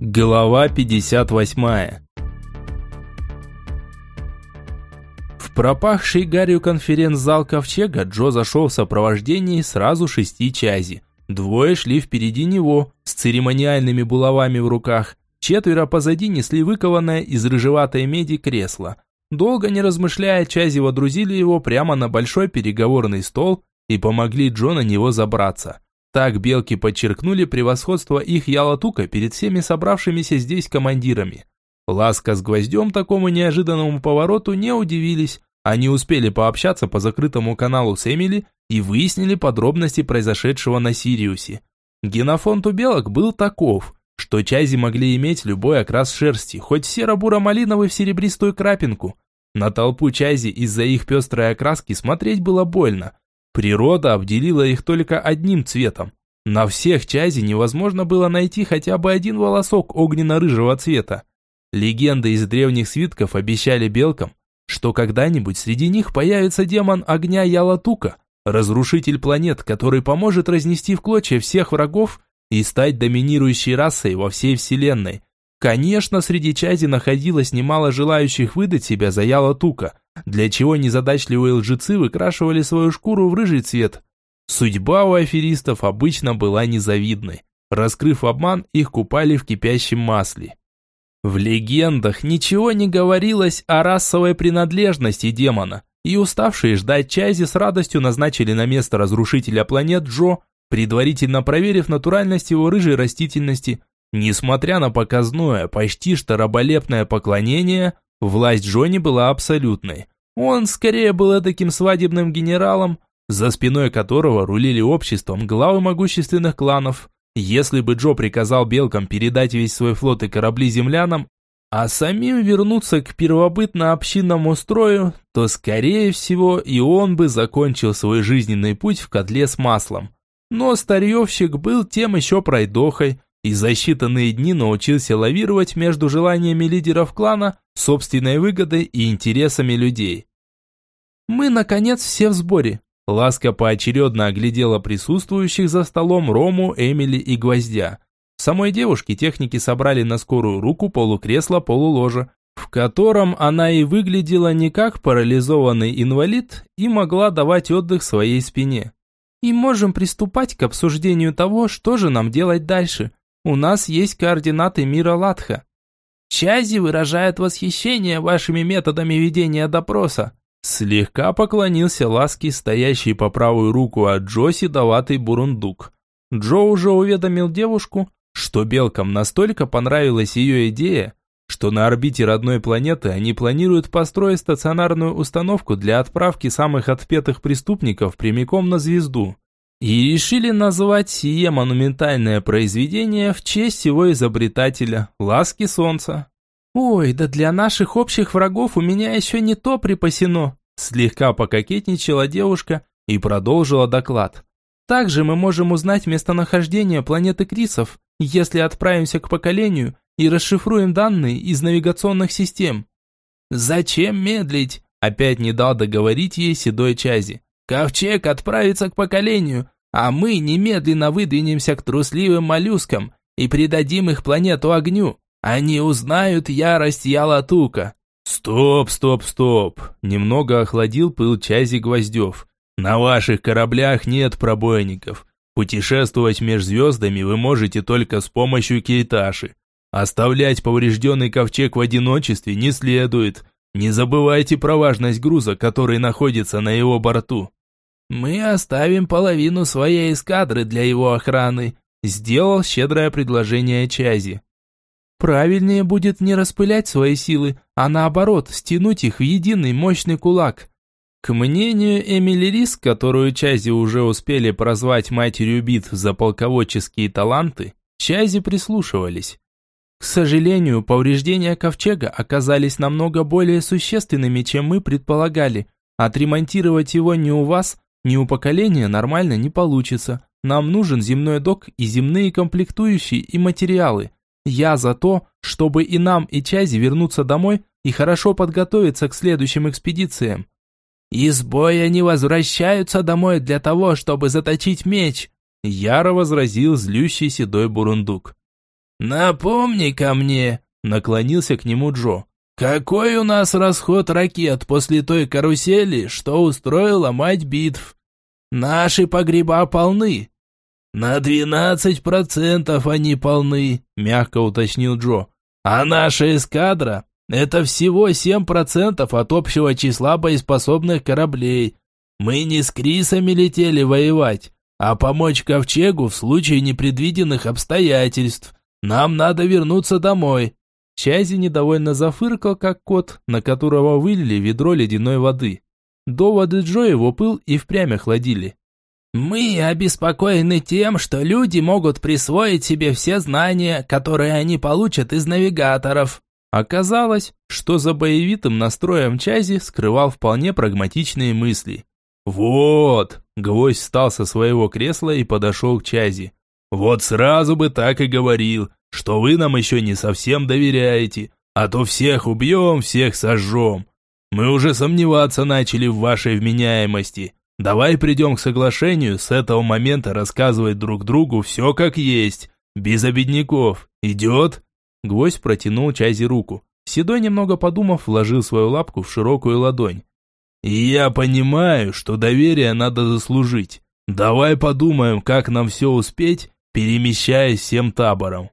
Глава 58 В пропахший гарью конференц-зал Ковчега Джо зашел в сопровождении сразу шести чази. Двое шли впереди него, с церемониальными булавами в руках. Четверо позади несли выкованное из рыжеватой меди кресло. Долго не размышляя, чази водрузили его прямо на большой переговорный стол и помогли Джо на него забраться. Так белки подчеркнули превосходство их Ялатука перед всеми собравшимися здесь командирами. Ласка с гвоздем такому неожиданному повороту не удивились. Они успели пообщаться по закрытому каналу с Эмили и выяснили подробности произошедшего на Сириусе. Генофонд у белок был таков, что чази могли иметь любой окрас шерсти, хоть серо-буро-малиновый в серебристую крапинку. На толпу чази из-за их пестрой окраски смотреть было больно, Природа обделила их только одним цветом. На всех чази невозможно было найти хотя бы один волосок огненно-рыжего цвета. Легенды из древних свитков обещали белкам, что когда-нибудь среди них появится демон огня Ялатука, разрушитель планет, который поможет разнести в клочья всех врагов и стать доминирующей расой во всей вселенной. Конечно, среди чади находилось немало желающих выдать себя за Ялатука, для чего незадачливые лжецы выкрашивали свою шкуру в рыжий цвет. Судьба у аферистов обычно была незавидной. Раскрыв обман, их купали в кипящем масле. В легендах ничего не говорилось о расовой принадлежности демона, и уставшие ждать Чайзи с радостью назначили на место разрушителя планет Джо, предварительно проверив натуральность его рыжей растительности. Несмотря на показное, почти что раболепное поклонение, Власть Джонни была абсолютной. Он скорее был таким свадебным генералом, за спиной которого рулили обществом главы могущественных кланов. Если бы Джо приказал белкам передать весь свой флот и корабли землянам, а самим вернуться к первобытно-общинному строю, то, скорее всего, и он бы закончил свой жизненный путь в котле с маслом. Но старьевщик был тем еще пройдохой, и за считанные дни научился лавировать между желаниями лидеров клана, собственной выгодой и интересами людей. «Мы, наконец, все в сборе», Ласка поочередно оглядела присутствующих за столом Рому, Эмили и Гвоздя. Самой девушке техники собрали на скорую руку полукресло полуложа, в котором она и выглядела не как парализованный инвалид и могла давать отдых своей спине. И можем приступать к обсуждению того, что же нам делать дальше. У нас есть координаты мира Латха. Чази выражает восхищение вашими методами ведения допроса. Слегка поклонился ласки, стоящий по правую руку от Джо седоватый бурундук. Джо уже уведомил девушку, что белкам настолько понравилась ее идея, что на орбите родной планеты они планируют построить стационарную установку для отправки самых отпетых преступников прямиком на звезду и решили назвать сие монументальное произведение в честь его изобретателя – Ласки Солнца. «Ой, да для наших общих врагов у меня еще не то припасено», слегка пококетничала девушка и продолжила доклад. «Также мы можем узнать местонахождение планеты Крисов, если отправимся к поколению и расшифруем данные из навигационных систем». «Зачем медлить?» – опять не дал договорить ей седой Чази. Ковчег отправится к поколению, а мы немедленно выдвинемся к трусливым моллюскам и придадим их планету огню. Они узнают ярость Ялатука». «Стоп, стоп, стоп!» Немного охладил пыл Чази Гвоздев. «На ваших кораблях нет пробойников. Путешествовать между звездами вы можете только с помощью кейташи. Оставлять поврежденный ковчег в одиночестве не следует. Не забывайте про важность груза, который находится на его борту. «Мы оставим половину своей эскадры для его охраны», сделал щедрое предложение Чази. «Правильнее будет не распылять свои силы, а наоборот, стянуть их в единый мощный кулак». К мнению Эмили Рис, которую Чази уже успели прозвать матерью битв за полководческие таланты, Чази прислушивались. К сожалению, повреждения ковчега оказались намного более существенными, чем мы предполагали. Отремонтировать его не у вас, ни у поколения нормально не получится. Нам нужен земной док и земные комплектующие и материалы. Я за то, чтобы и нам, и Чази вернуться домой и хорошо подготовиться к следующим экспедициям. Из боя они возвращаются домой для того, чтобы заточить меч, яро возразил злющий седой бурундук. напомни ко мне», – наклонился к нему Джо. «Какой у нас расход ракет после той карусели, что устроила мать битв? Наши погреба полны». «На двенадцать процентов они полны», – мягко уточнил Джо. «А наша эскадра – это всего семь процентов от общего числа боеспособных кораблей. Мы не с Крисами летели воевать, а помочь Ковчегу в случае непредвиденных обстоятельств. Нам надо вернуться домой». Чази недовольно зафыркал, как кот, на которого вылили ведро ледяной воды. Доводы Джо его пыл и впрямь охладили. «Мы обеспокоены тем, что люди могут присвоить себе все знания, которые они получат из навигаторов». Оказалось, что за боевитым настроем Чази скрывал вполне прагматичные мысли. «Вот!» – Гвоздь встал со своего кресла и подошел к Чази. «Вот сразу бы так и говорил, что вы нам еще не совсем доверяете, а то всех убьем, всех сожжем. Мы уже сомневаться начали в вашей вменяемости. Давай придем к соглашению, с этого момента рассказывать друг другу все как есть, без обедняков. Идет?» Гвоздь протянул Чази руку. Седой, немного подумав, вложил свою лапку в широкую ладонь. «Я понимаю, что доверие надо заслужить. Давай подумаем, как нам все успеть, перемещаясь всем табором».